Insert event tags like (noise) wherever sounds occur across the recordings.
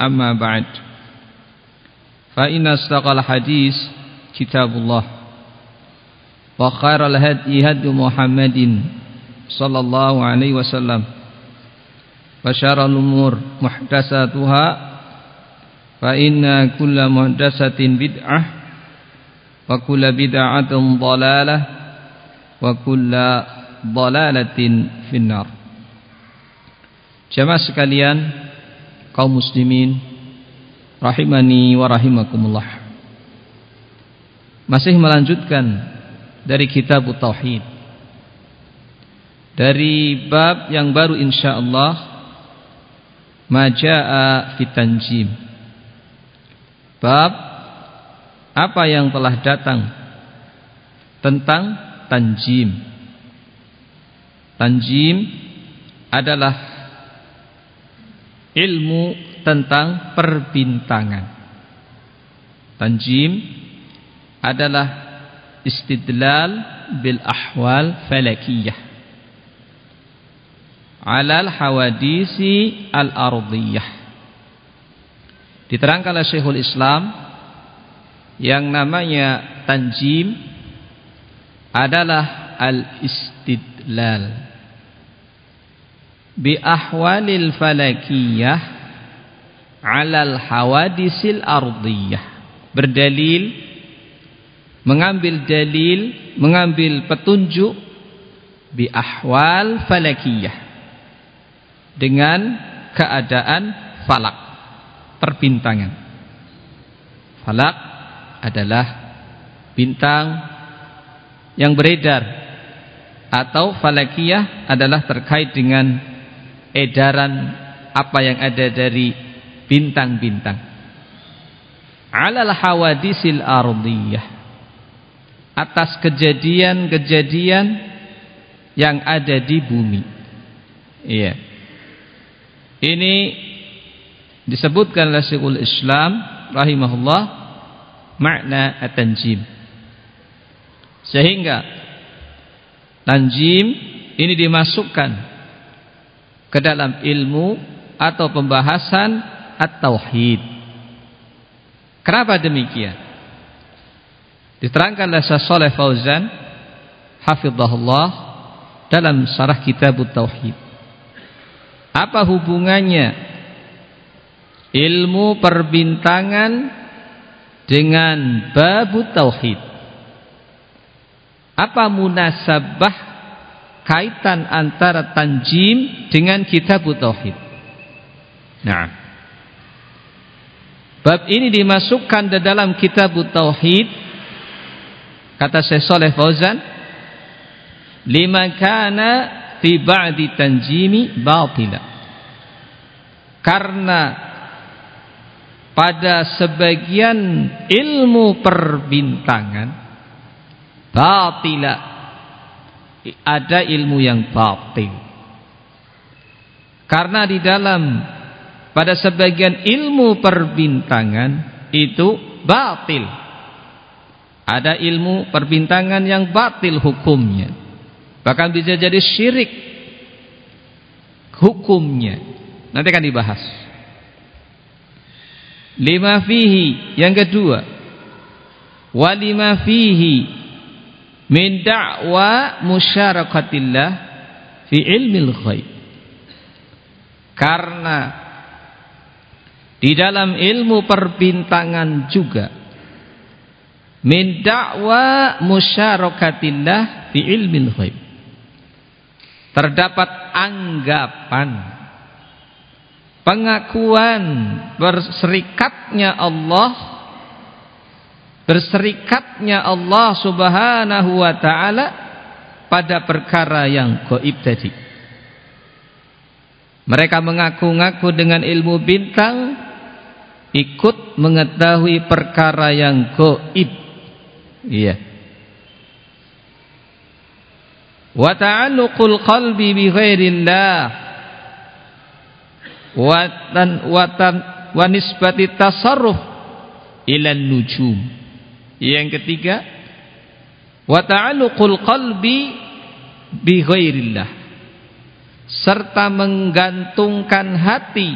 أما بعد فإن أصدق الحديث كتاب الله وخير الهدي هدي محمد صلى الله عليه وسلم وشر الأمور محدثاتها فإن كل محدثة بدعة وكل بدعة ضلالة وكل ضلالة في النار Jamaah sekalian kaum muslimin rahimani wa rahimakumullah. Masih melanjutkan dari kitab tauhid. Dari bab yang baru insyaallah majaa fitanjim. Bab apa yang telah datang tentang tanjim. Tanjim adalah ilmu tentang perbintangan. Tanjim adalah istidlal bil ahwal falakiyah. Alal hawadisi al ardiyah diterangkan oleh Syekhul Islam yang namanya tanjim adalah al istidlal bi ahwalil falakiyah alal hawadisil ardiyah. Berdalil mengambil dalil mengambil petunjuk bi ahwal falakiyah dengan keadaan falak perbintangan. Falak adalah bintang yang beredar atau falakiyah adalah terkait dengan edaran apa yang ada dari bintang-bintang. Alal hawadisil ardiyah. Atas kejadian-kejadian yang ada di bumi. Iya. Ini disebutkan oleh Syekhul Islam rahimahullah makna at-tanjim. Sehingga tanjim ini dimasukkan ke dalam ilmu atau pembahasan at-tauhid. Kenapa demikian? Diterangkan oleh Syekh Fauzan hafizahullah dalam syarah kitab tauhid. Apa hubungannya ilmu perbintangan dengan bab tauhid? Apa munasabah kaitan antara tanjim dengan kitab tauhid. Nah, bab ini dimasukkan di dalam kitab tauhid kata Syekh Saleh Fauzan lima kana fi ba'di tanjimi batila karena pada sebagian ilmu perbintangan batila ada ilmu yang batil. Karena di dalam pada sebagian ilmu perbintangan itu batil. Ada ilmu perbintangan yang batil hukumnya. Bahkan bisa jadi syirik hukumnya. Nanti akan dibahas. Lima fihi yang kedua. Walima fihi min da'wa musyarakatillah fi ilmil ghaib. Karena di dalam ilmu perbintangan juga min da'wa musyarakatillah fi ilmil ghaib. Terdapat anggapan pengakuan berserikatnya Allah berserikatnya Allah Subhanahu wa taala pada perkara yang gaib tadi. Mereka mengaku-ngaku dengan ilmu bintang ikut mengetahui perkara yang gaib. Iya. Wa ta'alluqul qalbi bi ghairillah wa tan wa tan wa nisbati tasarruf ila nujum. Yang ketiga, wa ta'alluqul qalbi bi ghairillah. Serta menggantungkan hati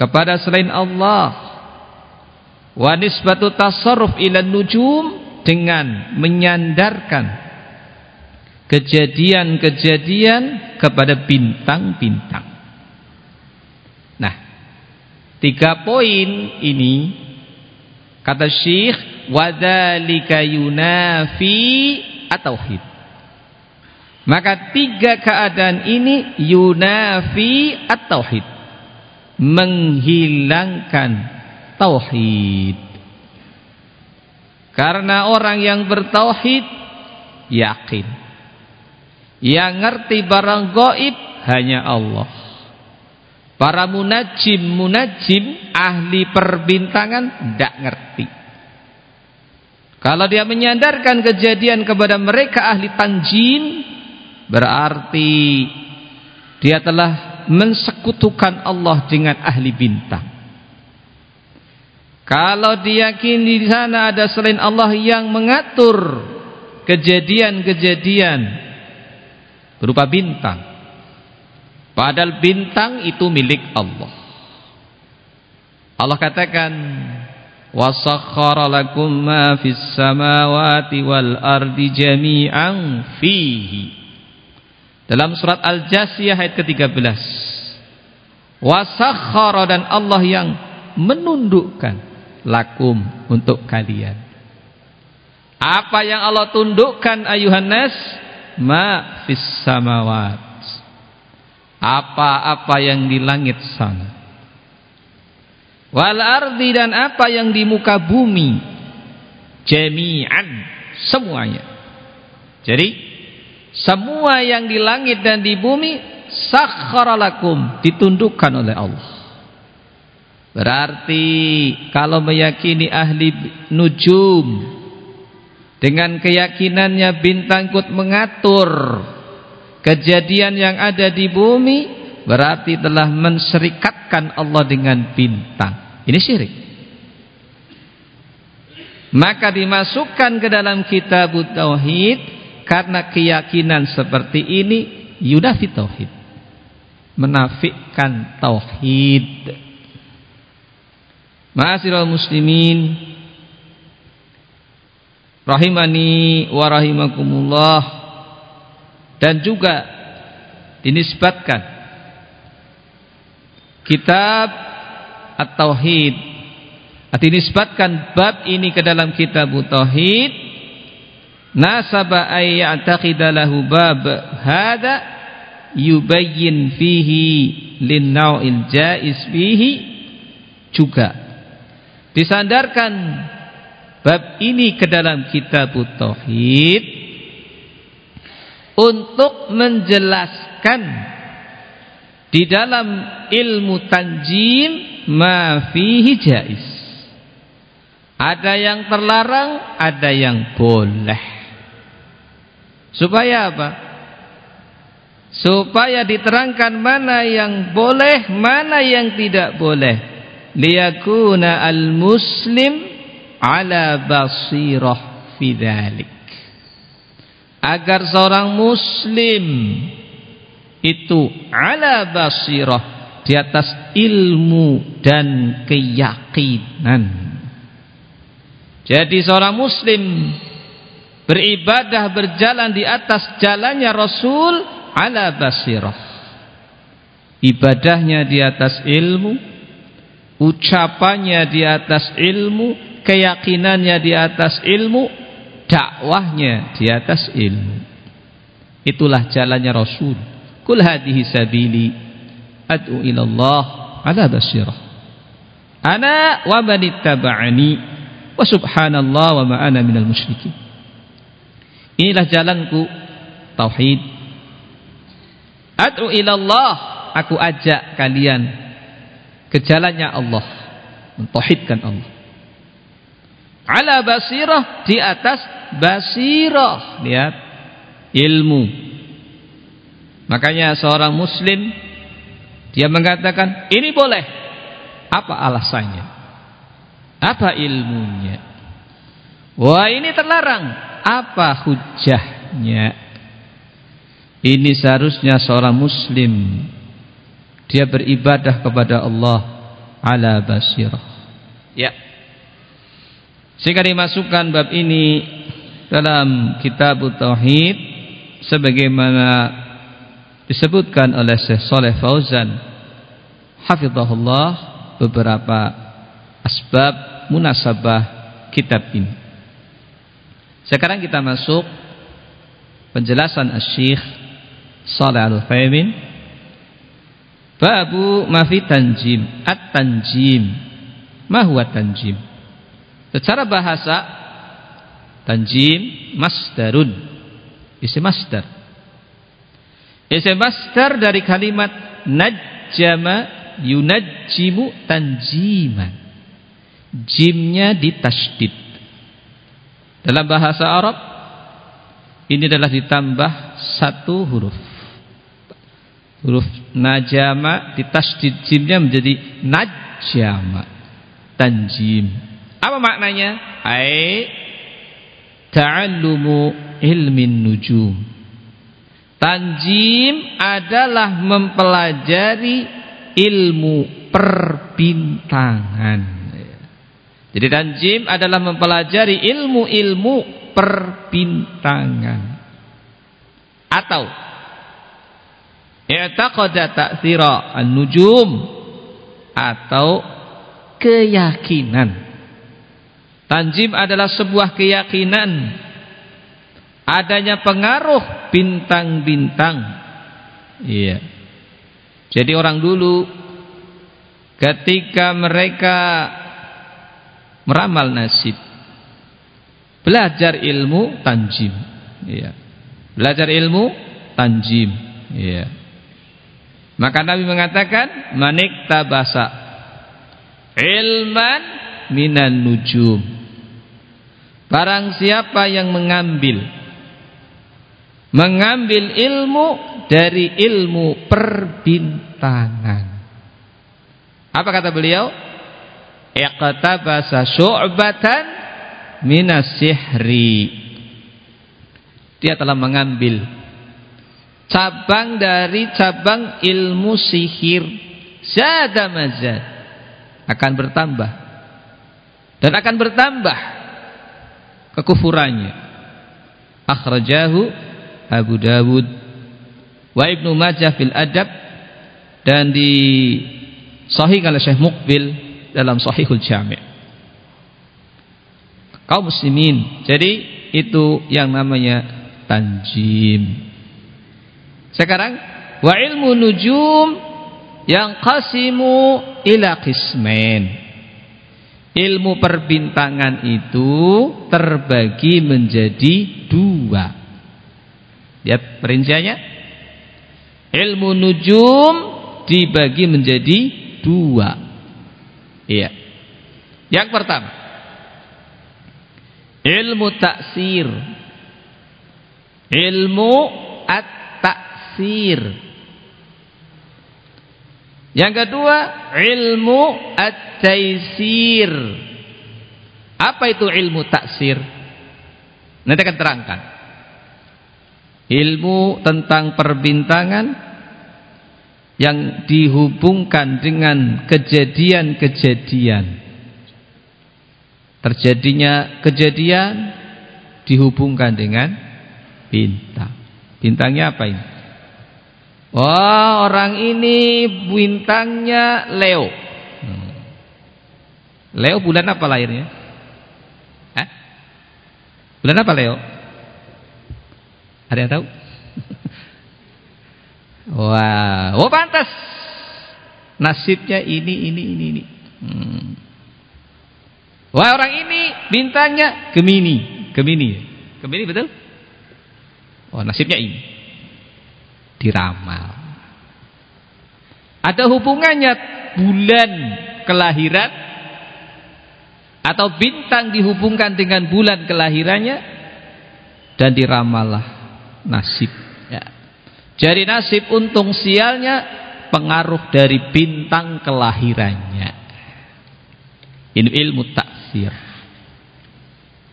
kepada selain Allah. Wa nisbatu tasarruf ila nujum dengan menyandarkan kejadian-kejadian kepada bintang-bintang. Nah tiga poin ini kata Syekh wadzalika yunafi at-tauhid maka tiga keadaan ini yunafi at-tauhid. Menghilangkan tauhid. Karena orang yang bertauhid yakin. Yang ngerti barang gaib hanya Allah. Para munajim munajim ahli perbintangan tidak ngerti kalau dia menyandarkan kejadian kepada mereka ahli tanjin berarti dia telah mensekutukan Allah dengan ahli bintang. Kalau diyakini di sana ada selain Allah yang mengatur kejadian-kejadian berupa bintang. Padahal bintang itu milik Allah. Allah katakan lakum ma fis samawati wal ardi jami'an fihi dalam surat Al-Jasiyah ayat ke-13 wasakhkhara dan Allah yang menundukkan lakum untuk kalian. Apa yang Allah tundukkan ayuhan nas? Ma fis samawat. Apa-apa yang di langit sana wal ardi dan apa yang di muka bumi. Jami'an. Semuanya. Jadi semua yang di langit dan di bumi sakhara ditundukkan oleh Allah. Berarti kalau meyakini ahli nujum dengan keyakinannya bintang ikut mengatur kejadian yang ada di bumi berarti telah menserikatkan Allah dengan bintang. Ini syirik. Maka dimasukkan ke dalam kitab tauhid karena keyakinan seperti ini yudafi tauhid. Menafikkan tauhid. Ma'asyiral muslimin rahimani wa rahimakumullah dan juga dinisbatkan kitab At-Tauhid. Dinisbatkan bab ini ke dalam kitab Tauhid. Nasaba ay ya'taqida lahu bab hada yubayyin fihi lin naw'il jaiz fihi juga. Disandarkan bab ini ke dalam kitab Tauhid untuk menjelaskan di dalam ilmu tanjim ma fihi jaiz. Ada yang terlarang, ada yang boleh. Supaya apa? Supaya diterangkan mana yang boleh, mana yang tidak boleh. Liyakuna al-muslim ala basirah fi dhalik agar seorang muslim itu ala basirah di atas ilmu dan keyakinan. Jadi seorang muslim beribadah berjalan di atas jalannya Rasul ala basirah. Ibadahnya di atas ilmu ucapannya di atas ilmu keyakinannya di atas ilmu dakwahnya di atas ilmu. Itulah jalannya Rasul kul hadhihi sabili ad'u ila Allah ala basirah. Ana wa man ittaba'ani wa subhanallah wa ma ana minal musyrikin. Inilah jalanku tauhid. Ad'u ila Allah aku ajak kalian ke jalannya Allah mentauhidkan Allah. Ala basirah di atas basirah. Lihat ilmu makanya seorang muslim dia mengatakan ini boleh. Apa alasannya? Apa ilmunya? Wah ini terlarang. Apa hujahnya? Ini seharusnya seorang muslim dia beribadah kepada Allah ala basirah. Ya. Sehingga dimasukkan bab ini dalam kitab Tauhid sebagaimana disebutkan oleh Syekh Saleh Fauzan hafizahullah beberapa asbab munasabah kitab ini. Sekarang kita masuk penjelasan Asy-Syaikh Shalih Al-Utsaimin Babu mafi tanjim At-tanjim Ma huwa tanjim Secara bahasa Tanjim masdarun. Isim masdar. Isim masdar dari kalimat najjama yunajjimu tanjiman. Jimnya ditasdid. Dalam bahasa Arab ini adalah ditambah satu huruf. Huruf najama ditasdid jimnya menjadi najjama tanjim. Apa maknanya? Ai ta'allumu ilmin nujum tanjim adalah mempelajari ilmu perbintangan. Jadi tanjim adalah mempelajari ilmu-ilmu perbintangan. Atau i'taqada ta'thira an-nujum atau keyakinan. Tanjim adalah sebuah keyakinan. Adanya pengaruh bintang-bintang. Iya. Jadi orang dulu ketika mereka meramal nasib belajar ilmu tanjim. Iya. Belajar ilmu tanjim. Iya. Maka Nabi mengatakan manik tabasa ilman minan nujum Barang siapa yang mengambil mengambil ilmu dari ilmu perbintangan. Apa kata beliau? Iqtabasa syu'batan minas sihri. Dia telah mengambil cabang dari cabang ilmu sihir. Zada mazad akan bertambah dan akan bertambah kekufurannya. Akhrajahu Abu Dawud wa Ibnu Majah fil Adab dan di sahih oleh Syekh Muqbil dalam Sahihul Jami'. Kaum muslimin. Jadi itu yang namanya tanjim. Sekarang wa ilmu nujum yang qasimu ila qismain ilmu perbintangan itu terbagi menjadi dua. Lihat perinciannya. Ilmu nujum dibagi menjadi dua. Iya. Yang pertama. Ilmu taksir. Ilmu at-taksir. Yang kedua, ilmu at-taisir. Apa itu ilmu taksir? Nanti akan terangkan. Ilmu tentang perbintangan yang dihubungkan dengan kejadian-kejadian. Terjadinya kejadian dihubungkan dengan bintang. Bintangnya apa ini? Oh, orang ini bintangnya Leo. Hmm. Leo bulan apa lahirnya? Hah? Bulan apa Leo? Ada yang tahu? Wah, wow. oh pantas. Nasibnya ini, ini, ini, ini. Hmm. Wah orang ini bintangnya Gemini, Gemini, Gemini betul? Oh nasibnya ini diramal. Ada hubungannya bulan kelahiran atau bintang dihubungkan dengan bulan kelahirannya dan diramallah nasib. Ya. Jadi nasib untung sialnya pengaruh dari bintang kelahirannya. Ini ilmu taksir.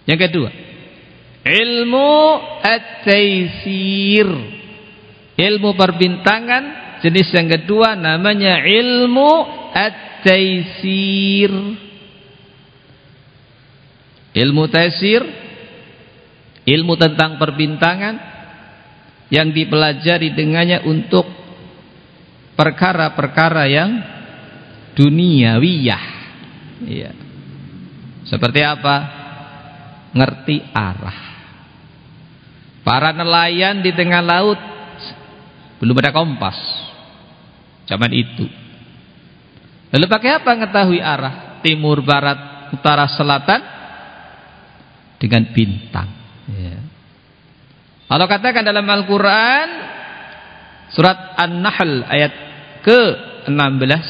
Yang kedua, ilmu at-taisir. Ilmu perbintangan jenis yang kedua namanya ilmu at-taisir. Ilmu taisir ilmu tentang perbintangan yang dipelajari dengannya untuk perkara-perkara yang duniawiyah. Iya. Seperti apa? Ngerti arah. Para nelayan di tengah laut belum ada kompas. Zaman itu. Lalu pakai apa mengetahui arah? Timur, barat, utara, selatan dengan bintang. Ya. Kalau katakan dalam Al-Quran surat An-Nahl ayat ke-16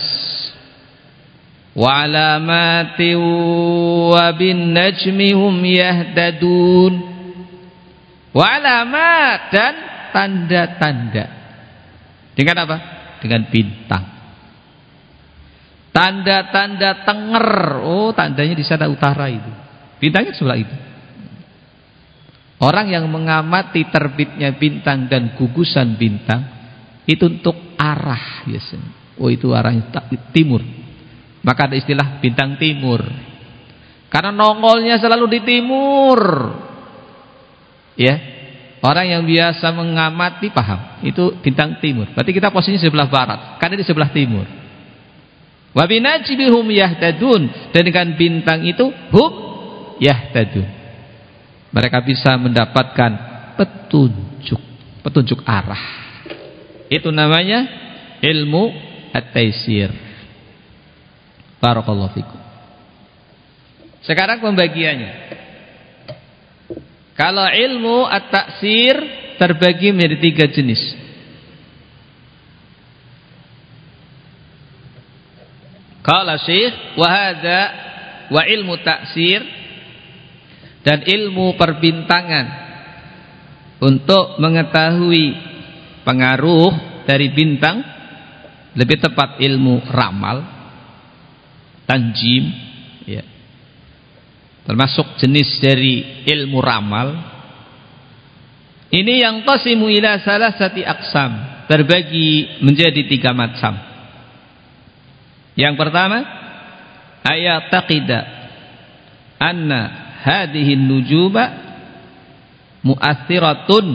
wa alamati wa bin najmi hum yahtadun. Wa alamat dan tanda-tanda. Dengan apa? dengan bintang. Tanda-tanda tenger. Oh tandanya di sana utara itu. Bintangnya sebelah itu orang yang mengamati terbitnya bintang dan gugusan bintang itu untuk arah biasanya oh itu arahnya timur maka ada istilah bintang timur. Karena nongolnya selalu di timur. Ya. Orang yang biasa mengamati paham, itu bintang timur. Berarti kita posisinya sebelah barat, karena di sebelah timur. Wa binajibihum yahtadun dan dengan bintang itu hum yahtadun. Mereka bisa mendapatkan petunjuk, petunjuk arah. Itu namanya ilmu at-taisir. Barakallahu fikum. Sekarang pembagiannya. Kalau ilmu at-taksir terbagi menjadi tiga jenis. Qala Syekh wa hadza wa ilmu taksir dan ilmu perbintangan untuk mengetahui pengaruh dari bintang lebih tepat ilmu ramal tanjim ya. termasuk jenis dari ilmu ramal ini yang qasimu ila salasati aqsam terbagi menjadi tiga macam yang pertama ayat taqida anna hadhihi nujuba mu'athiratun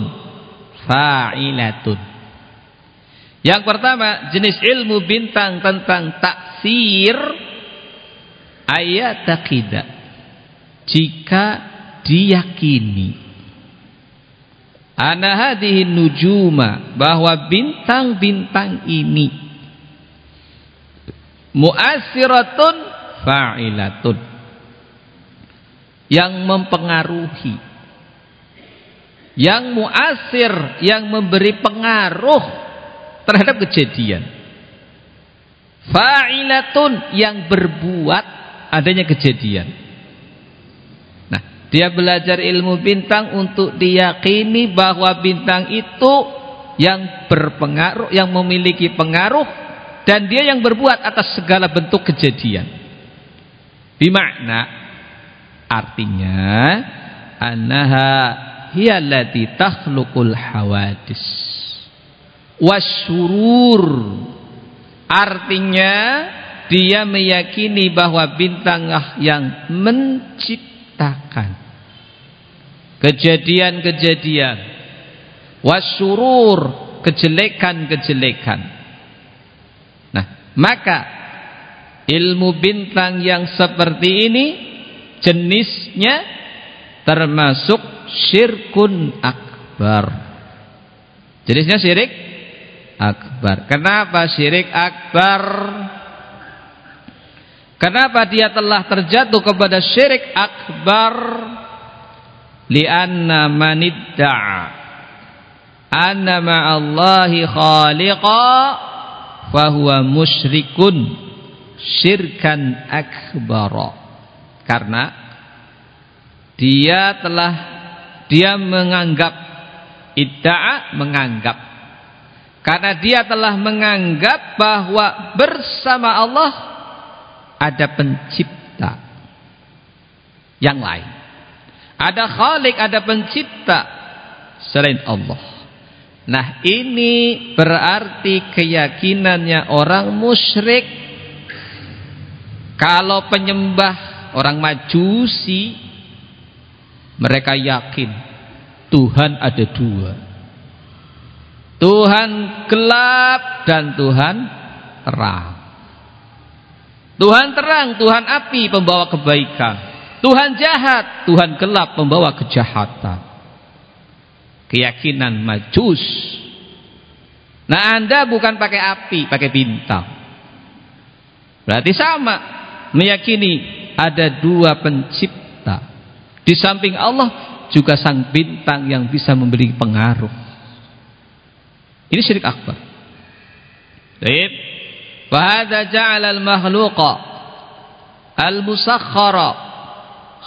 fa'ilatun yang pertama jenis ilmu bintang tentang taksir ayat takidah jika diyakini ana hadhihi nujuma bahwa bintang-bintang ini muasiratun fa'ilatun yang mempengaruhi yang muasir yang memberi pengaruh terhadap kejadian fa'ilatun yang berbuat adanya kejadian. Nah, dia belajar ilmu bintang untuk diyakini bahwa bintang itu yang berpengaruh, yang memiliki pengaruh dan dia yang berbuat atas segala bentuk kejadian. Bimakna Artinya annaha hiya allati takhluqul hawadis. Wasyurur. Artinya dia meyakini bahwa bintanglah yang menciptakan. Kejadian-kejadian. Wasyurur. Kejelekan-kejelekan. Nah maka ilmu bintang yang seperti ini jenisnya termasuk syirkun akbar. Jenisnya syirik akbar. Kenapa syirik akbar? Kenapa dia telah terjatuh kepada syirik akbar? Lianna manidda'a anna ma'allahi khaliqa fahuwa musyrikun syirkan akbar karena dia telah dia menganggap idda'a menganggap. Karena dia telah menganggap bahwa bersama Allah ada pencipta yang lain. Ada khalik ada pencipta selain Allah. Nah ini berarti keyakinannya orang musyrik. Kalau penyembah orang majusi mereka yakin Tuhan ada dua. Tuhan gelap dan Tuhan terang. Tuhan terang, Tuhan api pembawa kebaikan. Tuhan jahat, Tuhan gelap pembawa kejahatan. Keyakinan majus. Nah anda bukan pakai api, pakai bintang. Berarti sama. Meyakini ada dua pencipta di samping Allah juga sang bintang yang bisa memberi pengaruh. Ini syirik akbar. Baik. Fahadha ja'ala al-makhluqa al-musakhkhara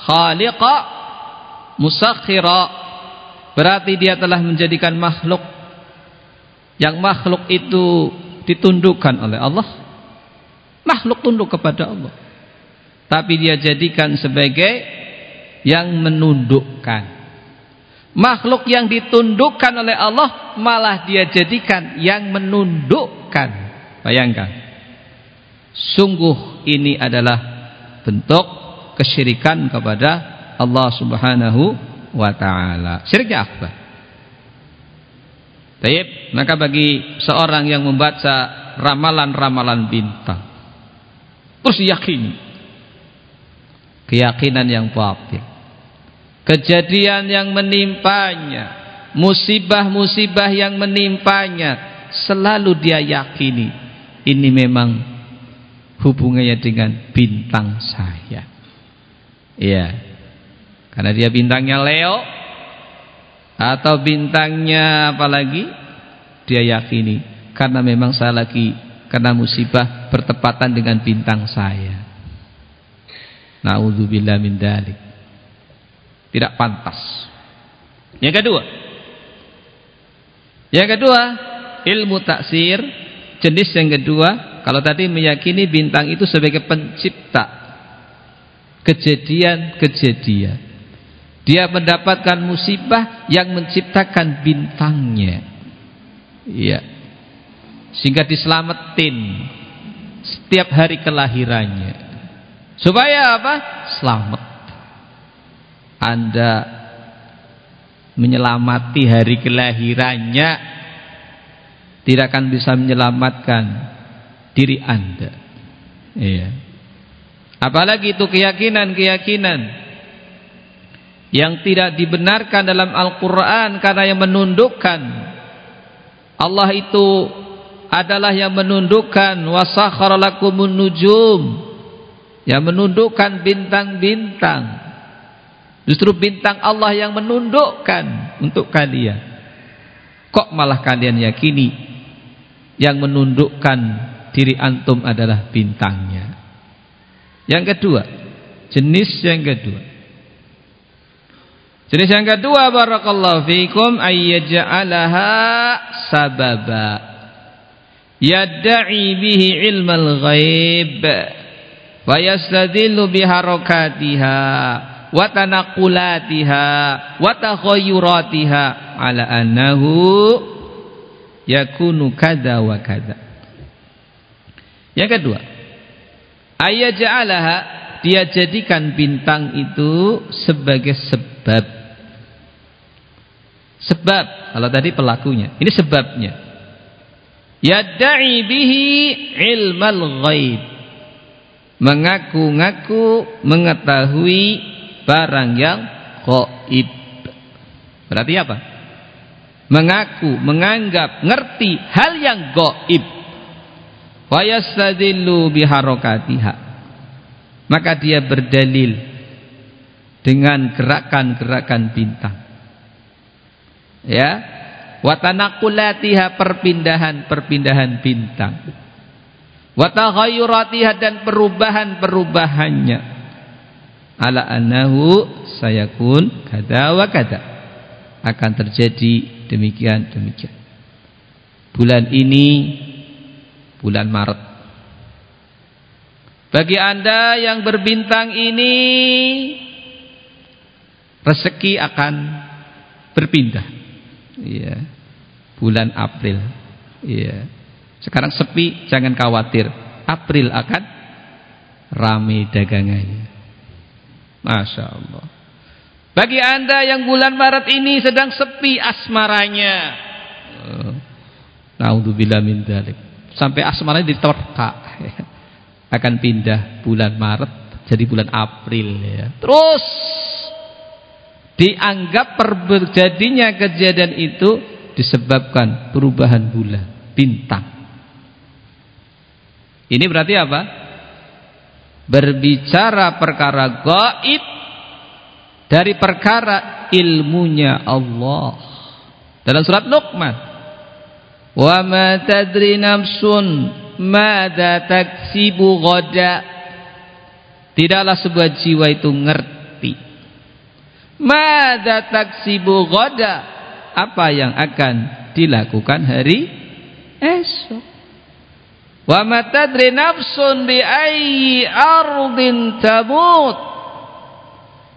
khaliqa musakhkhira berarti dia telah menjadikan makhluk yang makhluk itu ditundukkan oleh Allah. Makhluk tunduk kepada Allah. Tapi dia jadikan sebagai yang menundukkan. Makhluk yang ditundukkan oleh Allah malah dia jadikan yang menundukkan. Bayangkan. Sungguh ini adalah bentuk kesyirikan kepada Allah Subhanahu wa taala. Syiriknya apa? Baik, maka bagi seorang yang membaca ramalan-ramalan bintang terus yakini keyakinan yang batil kejadian yang menimpanya, musibah-musibah yang menimpanya, selalu dia yakini. Ini memang hubungannya dengan bintang saya. Iya. Karena dia bintangnya Leo. Atau bintangnya apalagi dia yakini. Karena memang saya lagi kena musibah bertepatan dengan bintang saya. Nauzubillah min dalik. Tidak pantas. Yang kedua, yang kedua ilmu taksir jenis yang kedua kalau tadi meyakini bintang itu sebagai pencipta kejadian-kejadian. Dia mendapatkan musibah yang menciptakan bintangnya. Iya. Sehingga diselamatin setiap hari kelahirannya supaya apa selamat anda menyelamati hari kelahirannya tidak akan bisa menyelamatkan diri Anda. Iya. Apalagi itu keyakinan-keyakinan yang tidak dibenarkan dalam Al-Qur'an karena yang menundukkan Allah itu adalah yang menundukkan wasakhara lakumun nujum yang menundukkan bintang-bintang Justru bintang Allah yang menundukkan untuk kalian. Kok malah kalian yakini yang menundukkan diri antum adalah bintangnya. Yang kedua, jenis yang kedua. Jenis yang kedua barakallahu fikum ayyaj'alaha sababa yad'i bihi ilmal ghaib wa yastadillu biharakatiha wa tanaqulatiha wa takhayyuratiha ala annahu yakunu kada wa kada. Yang kedua, ayaj'alaha dia jadikan bintang itu sebagai sebab. Sebab, kalau tadi pelakunya, ini sebabnya. Yadda'i bihi ilmal ghaib. Mengaku-ngaku mengetahui barang yang gaib. Berarti apa? Mengaku, menganggap, ngerti hal yang gaib. Wa yastadillu biharokatiha. Maka dia berdalil dengan gerakan-gerakan bintang. Ya. Wa perpindahan-perpindahan bintang. Wa taghayyuratiha dan perubahan-perubahannya. Ala annahu sayakun kada wa kada akan terjadi demikian demikian. Bulan ini bulan Maret. Bagi Anda yang berbintang ini rezeki akan berpindah. Iya. Bulan April. Iya. Sekarang sepi, jangan khawatir. April akan ramai dagangannya. Masya Allah. Bagi anda yang bulan Maret ini sedang sepi asmaranya. Uh, Naudzubillah min dalik. Sampai asmaranya diterka. (laughs) Akan pindah bulan Maret jadi bulan April ya. Terus dianggap terjadinya kejadian itu disebabkan perubahan bulan, bintang. Ini berarti apa? Berbicara perkara gaib dari perkara ilmunya Allah. Dalam surat Luqman. Wa ma tadri nafsun madza taksibu ghada. Tidaklah sebuah jiwa itu ngerti. Madza taksibu ghada. Apa yang akan dilakukan hari esok. Wa ma tadri nafsun bi ayyi ardin tamut.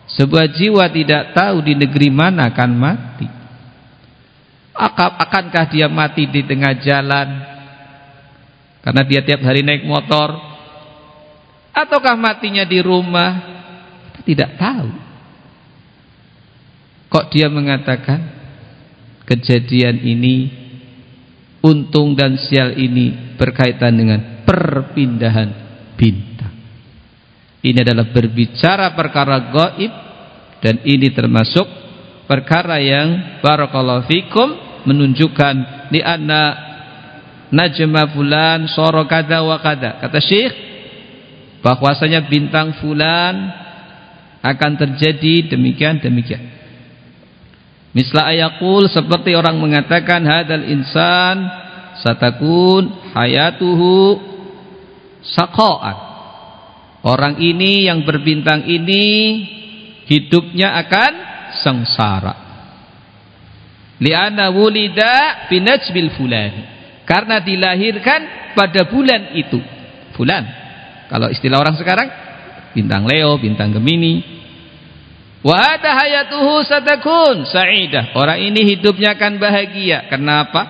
Sebuah jiwa tidak tahu di negeri mana akan mati. Akankah dia mati di tengah jalan? Karena dia tiap hari naik motor. Ataukah matinya di rumah? Kita tidak tahu. Kok dia mengatakan kejadian ini untung dan sial ini berkaitan dengan perpindahan bintang. Ini adalah berbicara perkara gaib dan ini termasuk perkara yang barakallahu fikum menunjukkan di anna najma fulan soro kada wa kada. Kata Syekh bahwasanya bintang fulan akan terjadi demikian demikian. Misla ayakul seperti orang mengatakan hadal insan satakun hayatuhu saqa'an Orang ini yang berbintang ini hidupnya akan sengsara. Liana wulida binajbil fulan. Karena dilahirkan pada bulan itu. Bulan. Kalau istilah orang sekarang bintang Leo, bintang Gemini. Wa hada hayatuhu satakun sa'idah. Orang ini hidupnya akan bahagia. Kenapa?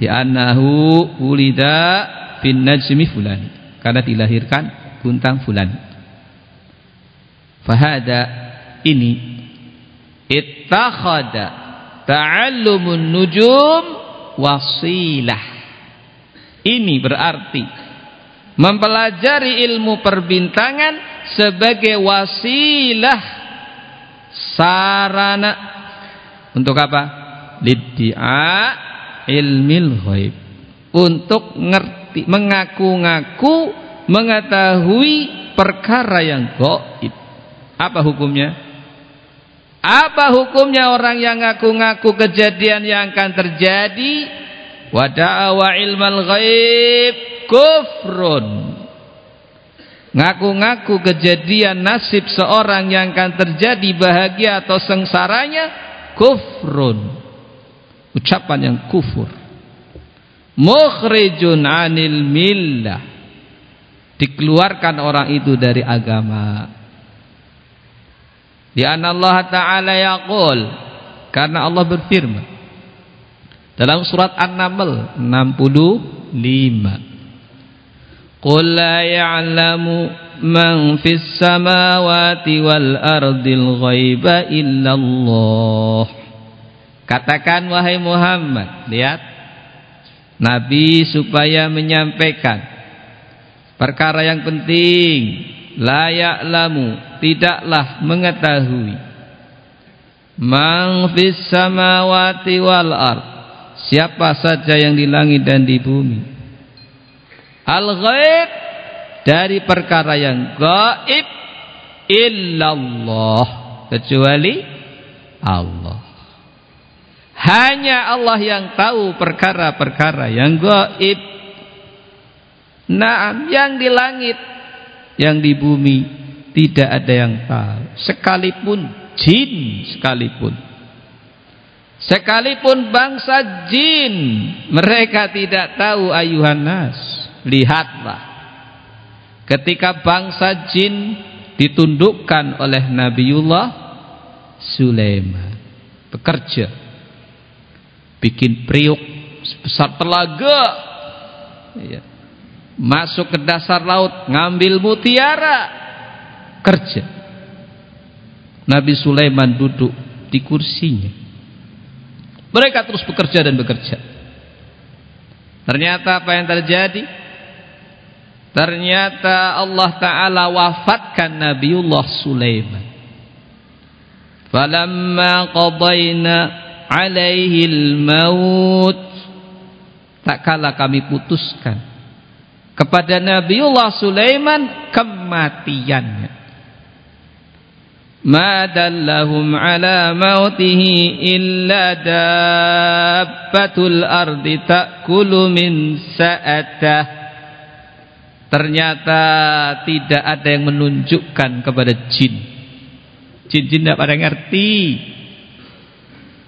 Di anahu wulida bin najmi fulan. Karena dilahirkan buntang fulan fahada ini ittakhada ta'allumun nujum wasilah ini berarti mempelajari ilmu perbintangan sebagai wasilah sarana untuk apa? liddi'a ilmil ghaib untuk ngerti mengaku-ngaku mengetahui perkara yang gaib. Apa hukumnya? Apa hukumnya orang yang ngaku-ngaku kejadian yang akan terjadi? Wada'awa ilmal ghaib kufrun. Ngaku-ngaku kejadian nasib seorang yang akan terjadi bahagia atau sengsaranya kufrun. Ucapan yang kufur. Mukhrijun anil millah dikeluarkan orang itu dari agama Di Allah Ta'ala yaqul karena Allah berfirman dalam surat An-Naml 65 Qul la ya'lamu man fis samawati wal ardil ghaiba illallah Katakan wahai Muhammad lihat. Nabi supaya menyampaikan. Perkara yang penting layak lamu tidaklah mengetahui. Man fis samawati wal ard siapa saja yang di langit dan di bumi al ghaib dari perkara yang gaib illallah kecuali Allah. Hanya Allah yang tahu perkara-perkara yang gaib. Nah, yang di langit yang di bumi tidak ada yang tahu. Sekalipun jin sekalipun. Sekalipun bangsa jin mereka tidak tahu ayuhan nas lihatlah ketika bangsa jin ditundukkan oleh Nabiullah Sulaiman bekerja bikin priuk sebesar telaga. Ya masuk ke dasar laut ngambil mutiara kerja. Nabi Sulaiman duduk di kursinya. Mereka terus bekerja dan bekerja. Ternyata apa yang terjadi ternyata Allah Ta'ala wafatkan Nabiullah Sulaiman. Falamma qadayna alaihi al-maut. Tak kala kami putuskan kepada Nabiullah Sulaiman kematiannya. Ma dallahum ala mautihi illa dabbatul ardi ta'kulu min sa'atah ternyata tidak ada yang menunjukkan kepada jin. Jin-jin tidak pada ngerti.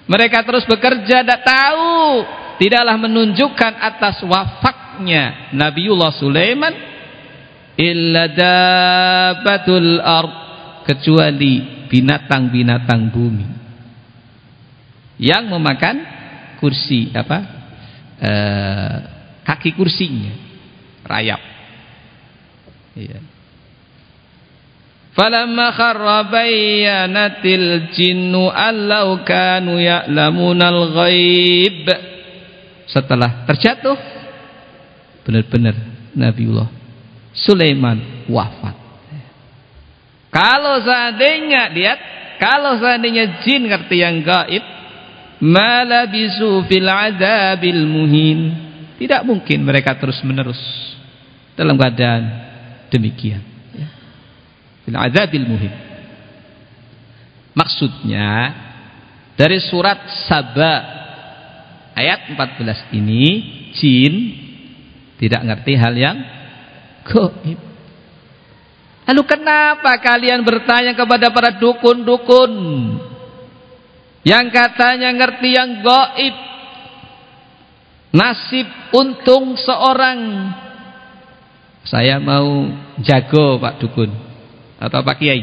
Mereka terus bekerja tidak tahu. Tidaklah menunjukkan atas wafat anaknya Nabiullah Sulaiman illa dabatul ard kecuali binatang-binatang bumi. Yang memakan kursi apa? E, kaki kursinya rayap iya falamma kharra bayyanatil jinnu allau kanu ya'lamunal ghaib setelah terjatuh benar-benar Nabiullah Sulaiman wafat. Kalau seandainya lihat, kalau seandainya jin ngerti yang gaib, malabisu fil adabil muhin. Tidak mungkin mereka terus-menerus dalam keadaan demikian. Ya. Fil adabil muhin. Maksudnya dari surat Saba ayat 14 ini jin tidak ngerti hal yang gaib. Lalu kenapa kalian bertanya kepada para dukun-dukun yang katanya ngerti yang gaib? Nasib untung seorang saya mau jago Pak Dukun atau Pak Kiai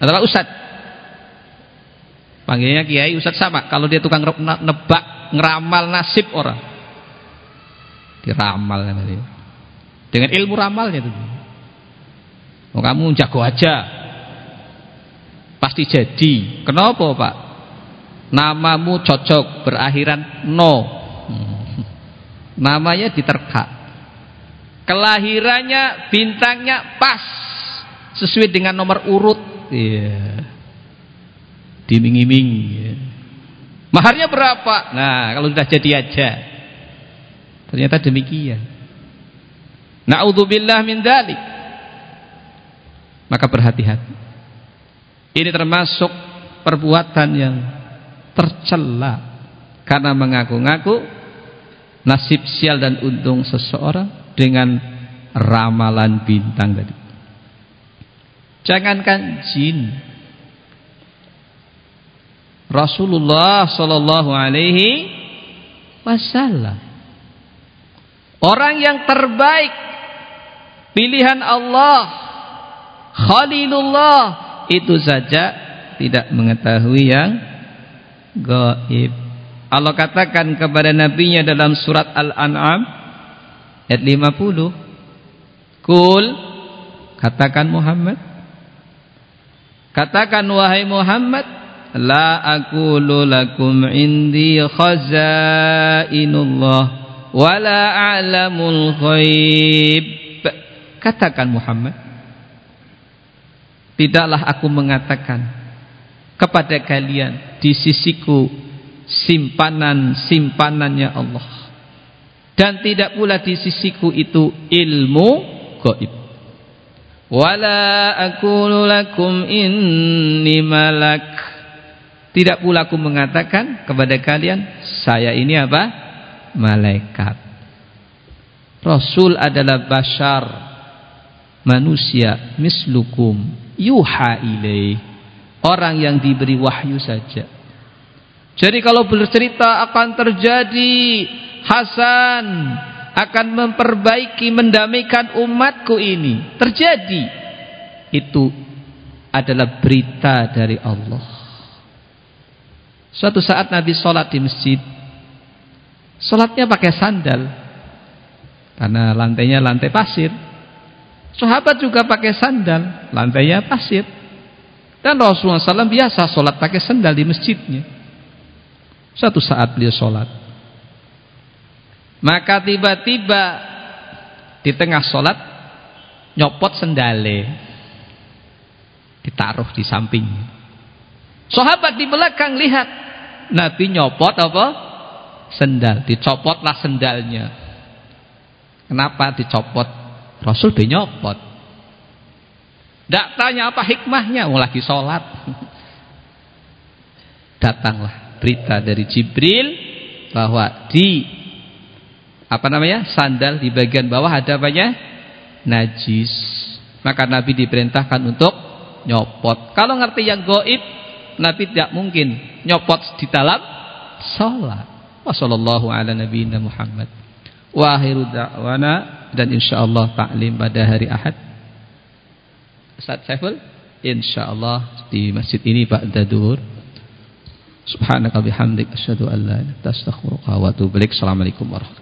atau Pak Ustad panggilnya Kiai Ustad sama kalau dia tukang nebak ngeramal nasib orang diramal. Dengan ilmu ramalnya itu. Oh, kamu jago aja. Pasti jadi. Kenapa, Pak? Namamu cocok berakhiran no. Hmm. Namanya diterka. Kelahirannya bintangnya pas sesuai dengan nomor urut. Iya. Diming-iming. Ya. Maharnya berapa? Nah, kalau sudah jadi aja. Ternyata demikian. Na'udzubillah min dalik. Maka berhati-hati. Ini termasuk perbuatan yang tercela karena mengaku-ngaku nasib sial dan untung seseorang dengan ramalan bintang tadi. Jangankan jin. Rasulullah sallallahu alaihi wasallam Orang yang terbaik pilihan Allah Khalilullah itu saja tidak mengetahui yang gaib. Allah katakan kepada nabinya dalam surat Al-An'am ayat 50. Kul katakan Muhammad. Katakan wahai Muhammad La aqulu lakum indi khazainullah Wala a'lamul ghaib. Katakan Muhammad. Tidaklah aku mengatakan Kepada kalian Di sisiku Simpanan-simpanannya Allah Dan tidak pula di sisiku itu Ilmu gaib Wala aqulu lakum inni malak. Tidak pula aku mengatakan kepada kalian saya ini apa? Malaikat. Rasul adalah bashar manusia mislukum yuha ilaih. Orang yang diberi wahyu saja. Jadi kalau bercerita akan terjadi Hasan akan memperbaiki mendamaikan umatku ini. Terjadi. Itu adalah berita dari Allah. Suatu saat Nabi sholat di masjid. Sholatnya pakai sandal. Karena lantainya lantai pasir. Sahabat juga pakai sandal lantainya pasir. Dan Rasulullah SAW biasa sholat pakai sandal di masjidnya. Suatu saat beliau sholat maka tiba-tiba di tengah sholat nyopot sendale. Ditaruh di samping. Sahabat di belakang lihat. Nabi nyopot apa? Sendal. Dicopotlah sendalnya. Kenapa dicopot? Rasul be nyopot. Tidak tanya apa hikmahnya. Oh lagi sholat. (laughs) Datanglah berita dari Jibril bahwa di apa namanya? Sandal di bagian bawah ada apanya? Najis. Maka Nabi diperintahkan untuk nyopot. Kalau ngerti yang goib Nabi tidak mungkin nyopot di dalam sholat. Wassalamualaikum ala nabi Muhammad. Wa akhiru da'wana dan insyaallah taklim pada hari Ahad. Ustaz Saiful insyaallah di masjid ini Pak Dadur Subhanaka bihamdik asyhadu an la ilaha illa anta wa atubu. Assalamualaikum warahmatullahi